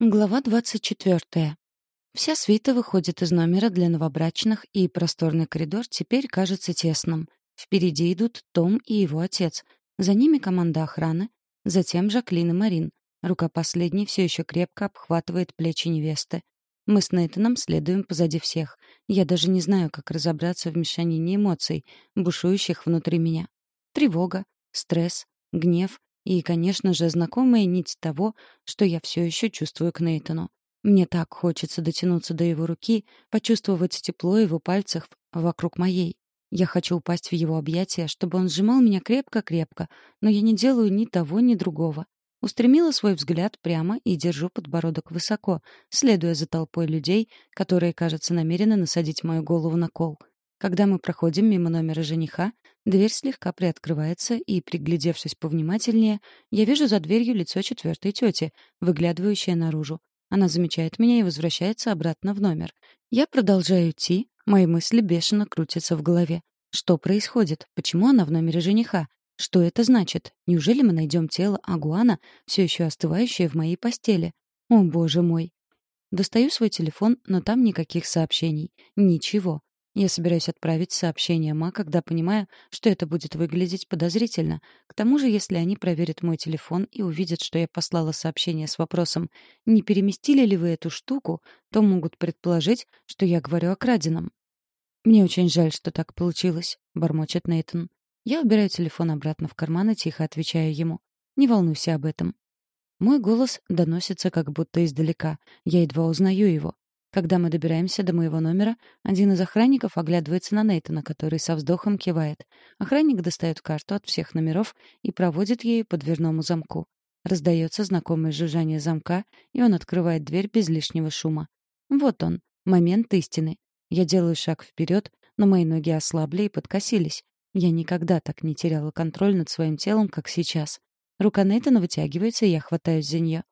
Глава 24. Вся свита выходит из номера для новобрачных, и просторный коридор теперь кажется тесным. Впереди идут Том и его отец. За ними команда охраны, затем Жаклин и Марин. Рука последней все еще крепко обхватывает плечи невесты. Мы с Нейтаном следуем позади всех. Я даже не знаю, как разобраться в мешанине эмоций, бушующих внутри меня. Тревога, стресс, гнев и, конечно же, знакомая нить того, что я все еще чувствую к Нейтану. Мне так хочется дотянуться до его руки, почувствовать тепло его пальцев вокруг моей. Я хочу упасть в его объятия, чтобы он сжимал меня крепко-крепко, но я не делаю ни того, ни другого. Устремила свой взгляд прямо и держу подбородок высоко, следуя за толпой людей, которые, кажется, намерены насадить мою голову на кол. Когда мы проходим мимо номера жениха, дверь слегка приоткрывается, и, приглядевшись повнимательнее, я вижу за дверью лицо четвертой тети, выглядывающее наружу. Она замечает меня и возвращается обратно в номер. Я продолжаю идти, мои мысли бешено крутятся в голове. Что происходит? Почему она в номере жениха? Что это значит? Неужели мы найдем тело Агуана, все еще остывающее в моей постели? О, боже мой! Достаю свой телефон, но там никаких сообщений. Ничего. Я собираюсь отправить сообщение Ма, когда понимаю, что это будет выглядеть подозрительно. К тому же, если они проверят мой телефон и увидят, что я послала сообщение с вопросом «Не переместили ли вы эту штуку?», то могут предположить, что я говорю о краденом. «Мне очень жаль, что так получилось», — бормочет Нейтон. Я убираю телефон обратно в карман и тихо отвечаю ему. «Не волнуйся об этом». Мой голос доносится как будто издалека. Я едва узнаю его. Когда мы добираемся до моего номера, один из охранников оглядывается на Нейтана, который со вздохом кивает. Охранник достает карту от всех номеров и проводит ею по дверному замку. Раздается знакомое жужжание замка, и он открывает дверь без лишнего шума. Вот он, момент истины. Я делаю шаг вперед, но мои ноги ослабли и подкосились. Я никогда так не теряла контроль над своим телом, как сейчас. Рука Нейтана вытягивается, и я хватаюсь за нее.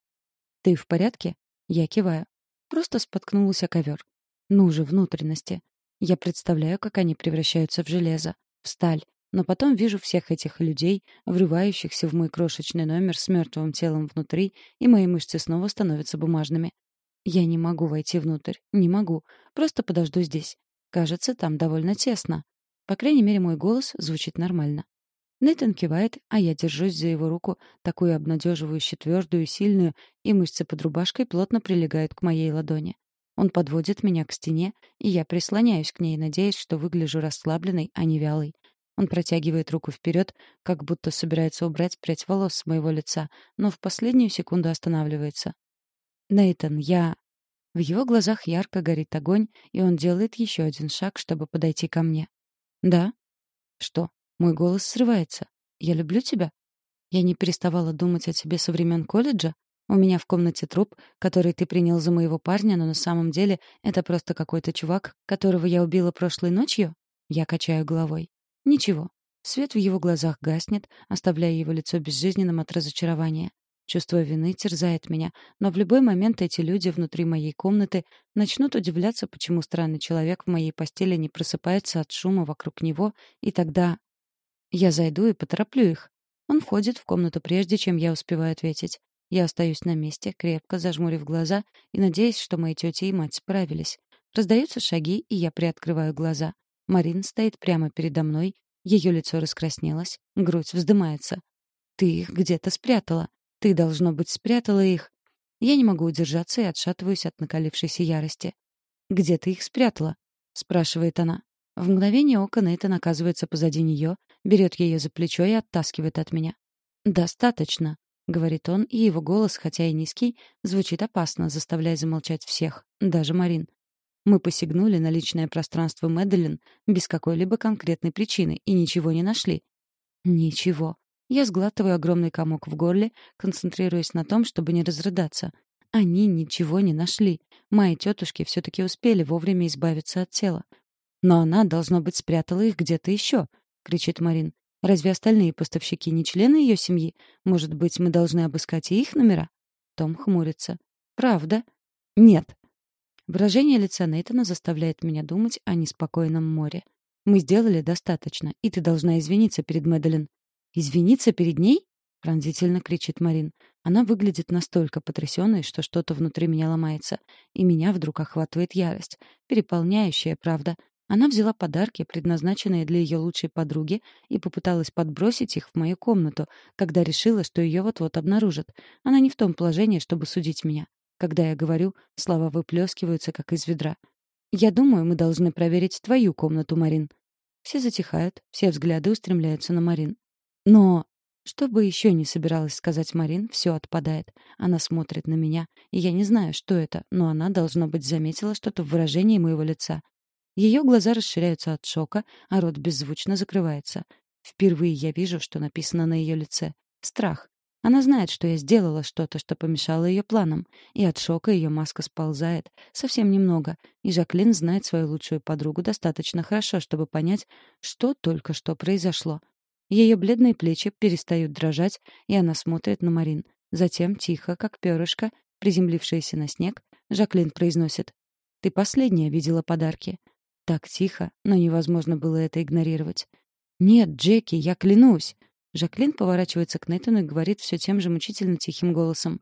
«Ты в порядке?» Я киваю. Просто споткнулась о ковер. Ну же, внутренности. Я представляю, как они превращаются в железо, в сталь, но потом вижу всех этих людей, врывающихся в мой крошечный номер с мертвым телом внутри, и мои мышцы снова становятся бумажными. Я не могу войти внутрь, не могу. Просто подожду здесь. Кажется, там довольно тесно. По крайней мере, мой голос звучит нормально. Нейтан кивает, а я держусь за его руку, такую обнадеживающую, твердую и сильную, и мышцы под рубашкой плотно прилегают к моей ладони. Он подводит меня к стене, и я прислоняюсь к ней, надеясь, что выгляжу расслабленной, а не вялой. Он протягивает руку вперед, как будто собирается убрать прядь волос с моего лица, но в последнюю секунду останавливается. «Нейтан, я...» В его глазах ярко горит огонь, и он делает еще один шаг, чтобы подойти ко мне. «Да?» «Что?» Мой голос срывается. «Я люблю тебя?» Я не переставала думать о тебе со времен колледжа. У меня в комнате труп, который ты принял за моего парня, но на самом деле это просто какой-то чувак, которого я убила прошлой ночью? Я качаю головой. Ничего. Свет в его глазах гаснет, оставляя его лицо безжизненным от разочарования. Чувство вины терзает меня, но в любой момент эти люди внутри моей комнаты начнут удивляться, почему странный человек в моей постели не просыпается от шума вокруг него, и тогда я зайду и потороплю их. Он входит в комнату прежде, чем я успеваю ответить. Я остаюсь на месте, крепко зажмурив глаза и надеясь, что мои тетя и мать справились. Раздаются шаги, и я приоткрываю глаза. Марин стоит прямо передо мной, ее лицо раскраснелось, грудь вздымается. «Ты их где-то спрятала. Ты, должно быть, спрятала их». Я не могу удержаться и отшатываюсь от накалившейся ярости. «Где ты их спрятала?» — спрашивает она. В мгновение ока Нейтан оказывается позади нее, берет ее за плечо и оттаскивает от меня. «Достаточно», — говорит он, и его голос, хотя и низкий, звучит опасно, заставляя замолчать всех, даже Марин. Мы посягнули на личное пространство Мэдалин без какой-либо конкретной причины и ничего не нашли. Ничего. Я сглатываю огромный комок в горле, концентрируясь на том, чтобы не разрыдаться. Они ничего не нашли. Мои тетушки все-таки успели вовремя избавиться от тела. Но она, должно быть, спрятала их где-то еще, кричит Марин. Разве остальные поставщики не члены ее семьи? Может быть, мы должны обыскать и их номера? Том хмурится. Правда? Нет. Выражение лица Нейтана заставляет меня думать о неспокойном море. Мы сделали достаточно, и ты должна извиниться перед Мэдалин. Извиниться перед ней? — пронзительно кричит Марин. Она выглядит настолько потрясенной, что что-то внутри меня ломается, и меня вдруг охватывает ярость. Переполняющая, правда. Она взяла подарки, предназначенные для ее лучшей подруги, и попыталась подбросить их в мою комнату, когда решила, что ее вот-вот обнаружат. Она не в том положении, чтобы судить меня. Когда я говорю, слова выплескиваются, как из ведра. «Я думаю, мы должны проверить твою комнату, Марин». Все затихают, все взгляды устремляются на Марин. Но что бы еще не собиралась сказать Марин, все отпадает. Она смотрит на меня, и я не знаю, что это, но она, должно быть, заметила что-то в выражении моего лица. Ее глаза расширяются от шока, а рот беззвучно закрывается. Впервые я вижу, что написано на ее лице. Страх. Она знает, что я сделала что-то, что помешало ее планам, и от шока ее маска сползает, совсем немного, и Жаклин знает свою лучшую подругу достаточно хорошо, чтобы понять, что только что произошло. Ее бледные плечи перестают дрожать, и она смотрит на Марин. Затем, тихо, как перышко, приземлившаяся на снег, Жаклин произносит «Ты последняя видела подарки». Так тихо, но невозможно было это игнорировать. «Нет, Джеки, я клянусь!» Жаклин поворачивается к Нейтану и говорит все тем же мучительно тихим голосом.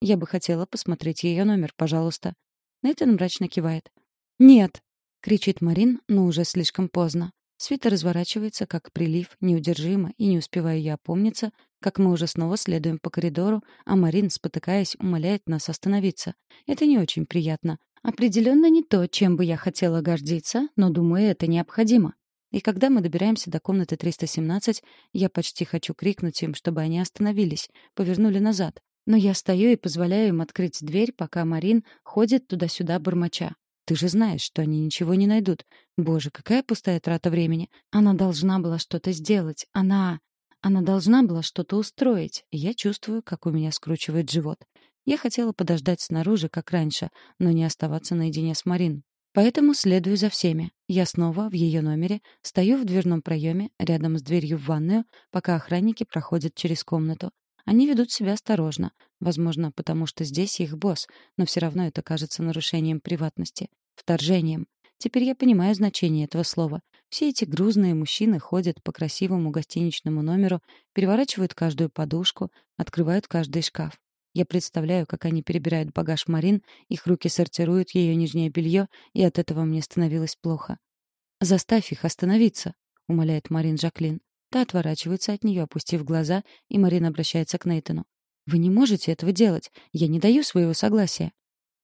«Я бы хотела посмотреть ее номер, пожалуйста». Нейтан мрачно кивает. «Нет!» — кричит Марин, но уже слишком поздно. Свита разворачивается, как прилив, неудержимо, и не успеваю я опомниться, как мы уже снова следуем по коридору, а Марин, спотыкаясь, умоляет нас остановиться. Это не очень приятно. Определенно не то, чем бы я хотела гордиться, но, думаю, это необходимо. И когда мы добираемся до комнаты 317, я почти хочу крикнуть им, чтобы они остановились, повернули назад. Но я стою и позволяю им открыть дверь, пока Марин ходит туда-сюда бормоча. Ты же знаешь, что они ничего не найдут. Боже, какая пустая трата времени. Она должна была что-то сделать. Она... Она должна была что-то устроить. я чувствую, как у меня скручивает живот. Я хотела подождать снаружи, как раньше, но не оставаться наедине с Марин. Поэтому следую за всеми. Я снова в ее номере, стою в дверном проеме, рядом с дверью в ванную, пока охранники проходят через комнату. Они ведут себя осторожно, возможно, потому что здесь их босс, но все равно это кажется нарушением приватности, вторжением. Теперь я понимаю значение этого слова. Все эти грузные мужчины ходят по красивому гостиничному номеру, переворачивают каждую подушку, открывают каждый шкаф. Я представляю, как они перебирают багаж Марин, их руки сортируют ее нижнее белье, и от этого мне становилось плохо. «Заставь их остановиться», — умоляет Марин Жаклин. Та отворачивается от нее, опустив глаза, и Марина обращается к Нейтану. «Вы не можете этого делать. Я не даю своего согласия».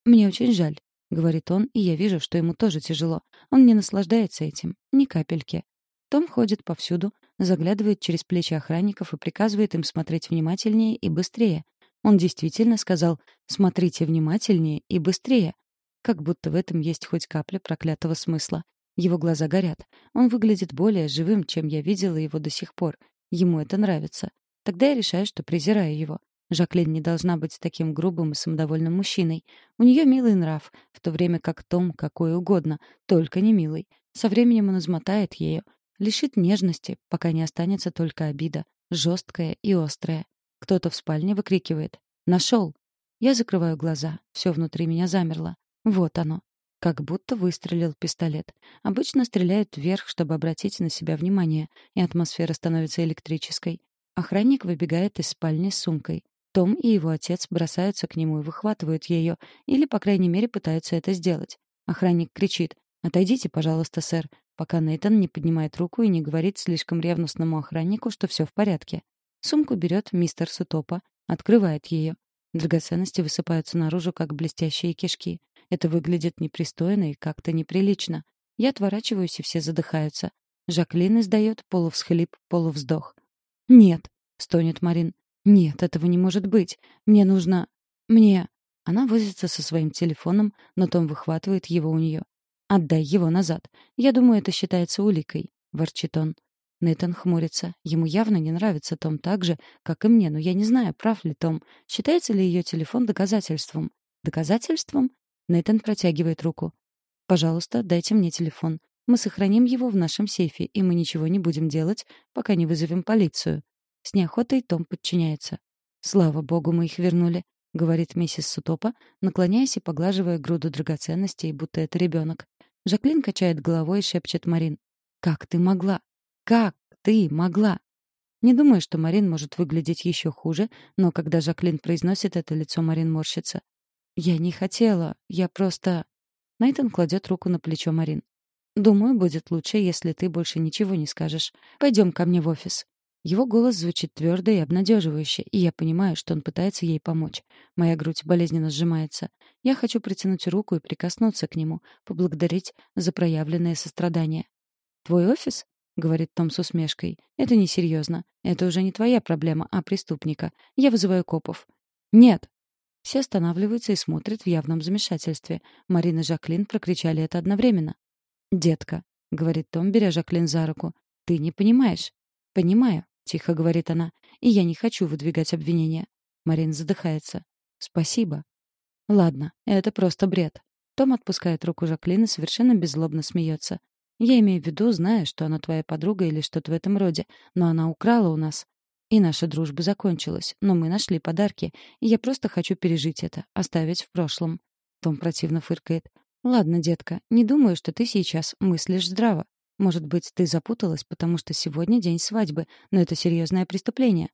«Мне очень жаль», — говорит он, и я вижу, что ему тоже тяжело. Он не наслаждается этим. Ни капельки. Том ходит повсюду, заглядывает через плечи охранников и приказывает им смотреть внимательнее и быстрее. Он действительно сказал «смотрите внимательнее и быстрее», как будто в этом есть хоть капля проклятого смысла. Его глаза горят. Он выглядит более живым, чем я видела его до сих пор. Ему это нравится. Тогда я решаю, что презираю его. Жаклин не должна быть таким грубым и самодовольным мужчиной. У нее милый нрав, в то время как Том какой угодно, только не милый. Со временем он измотает ее, лишит нежности, пока не останется только обида, жесткая и острая. Кто-то в спальне выкрикивает «Нашел!». Я закрываю глаза, все внутри меня замерло. Вот оно. Как будто выстрелил пистолет. Обычно стреляют вверх, чтобы обратить на себя внимание, и атмосфера становится электрической. Охранник выбегает из спальни с сумкой. Том и его отец бросаются к нему и выхватывают ее, или, по крайней мере, пытаются это сделать. Охранник кричит «Отойдите, пожалуйста, сэр», пока Нейтан не поднимает руку и не говорит слишком ревностному охраннику, что все в порядке. Сумку берет мистер Сутопа, открывает ее. Драгоценности высыпаются наружу, как блестящие кишки. Это выглядит непристойно и как-то неприлично. Я отворачиваюсь, и все задыхаются. Жаклин издает полувсхлип, полувздох. «Нет», — стонет Марин. «Нет, этого не может быть. Мне нужно... Мне...» Она возится со своим телефоном, но Том выхватывает его у нее. «Отдай его назад. Я думаю, это считается уликой», — ворчит он. Нейтан хмурится. Ему явно не нравится Том так же, как и мне, но я не знаю, прав ли Том. Считается ли ее телефон доказательством? Доказательством? Нейтан протягивает руку. «Пожалуйста, дайте мне телефон. Мы сохраним его в нашем сейфе, и мы ничего не будем делать, пока не вызовем полицию». С неохотой Том подчиняется. «Слава богу, мы их вернули», — говорит миссис Сутопа, наклоняясь и поглаживая груду драгоценностей, будто это ребенок. Жаклин качает головой и шепчет Марин. «Как ты могла? Как ты могла?» Не думаю, что Марин может выглядеть еще хуже, но когда Жаклин произносит это, лицо Марин морщится. «Я не хотела. Я просто...» Найтон кладет руку на плечо Марин. «Думаю, будет лучше, если ты больше ничего не скажешь. Пойдем ко мне в офис». Его голос звучит твердо и обнадеживающе, и я понимаю, что он пытается ей помочь. Моя грудь болезненно сжимается. Я хочу протянуть руку и прикоснуться к нему, поблагодарить за проявленное сострадание. «Твой офис?» — говорит Том с усмешкой. «Это несерьезно. Это уже не твоя проблема, а преступника. Я вызываю копов». «Нет!» Все останавливаются и смотрят в явном замешательстве. Марина и Жаклин прокричали это одновременно. «Детка», — говорит Том, беря Жаклин за руку, — «ты не понимаешь». «Понимаю», — тихо говорит она, — «и я не хочу выдвигать обвинения». Марина задыхается. «Спасибо». «Ладно, это просто бред». Том отпускает руку Жаклин и совершенно беззлобно смеется. «Я имею в виду, зная, что она твоя подруга или что-то в этом роде, но она украла у нас. И наша дружба закончилась, но мы нашли подарки, и я просто хочу пережить это, оставить в прошлом». Том противно фыркает. «Ладно, детка, не думаю, что ты сейчас мыслишь здраво. Может быть, ты запуталась, потому что сегодня день свадьбы, но это серьезное преступление.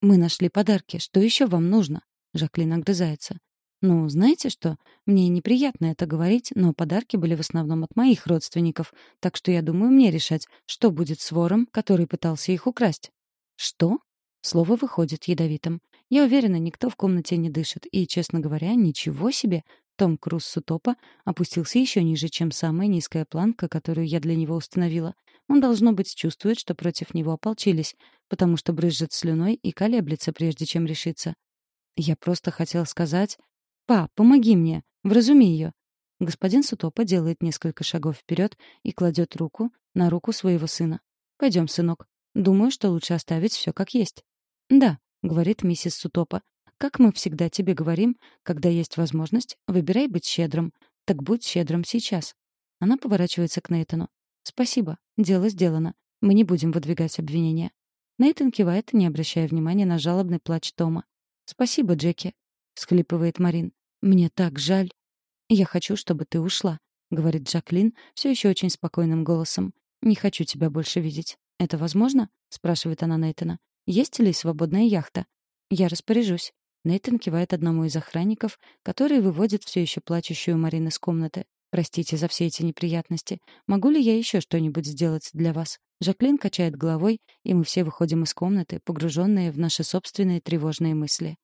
Мы нашли подарки. Что еще вам нужно?» Жаклин огрызается. «Ну, знаете что? Мне неприятно это говорить, но подарки были в основном от моих родственников, так что я думаю мне решать, что будет с вором, который пытался их украсть». «Что?» Слово выходит ядовитым. Я уверена, никто в комнате не дышит, и, честно говоря, ничего себе. Том Круз Сутопа опустился еще ниже, чем самая низкая планка, которую я для него установила. Он, должно быть, чувствует, что против него ополчились, потому что брызжет слюной и колеблется, прежде чем решиться. Я просто хотел сказать... «Па, помоги мне! Вразуми ее!» Господин Сутопа делает несколько шагов вперед и кладет руку на руку своего сына. «Пойдем, сынок. Думаю, что лучше оставить все как есть». «Да», — говорит миссис Сутопа. Как мы всегда тебе говорим, когда есть возможность, выбирай быть щедрым. Так будь щедрым сейчас. Она поворачивается к Нейтану. Спасибо, дело сделано. Мы не будем выдвигать обвинения. Нейтан кивает, не обращая внимания на жалобный плач Тома. «Спасибо, Джеки», — всхлипывает Марин. «Мне так жаль». «Я хочу, чтобы ты ушла», — говорит Джаклин все еще очень спокойным голосом. «Не хочу тебя больше видеть». «Это возможно?» — спрашивает она Нейтана. «Есть ли свободная яхта?» «Я распоряжусь». Нейтан кивает одному из охранников, который выводит все еще плачущую Марин из комнаты. «Простите за все эти неприятности. Могу ли я еще что-нибудь сделать для вас?» Жаклин качает головой, и мы все выходим из комнаты, погруженные в наши собственные тревожные мысли.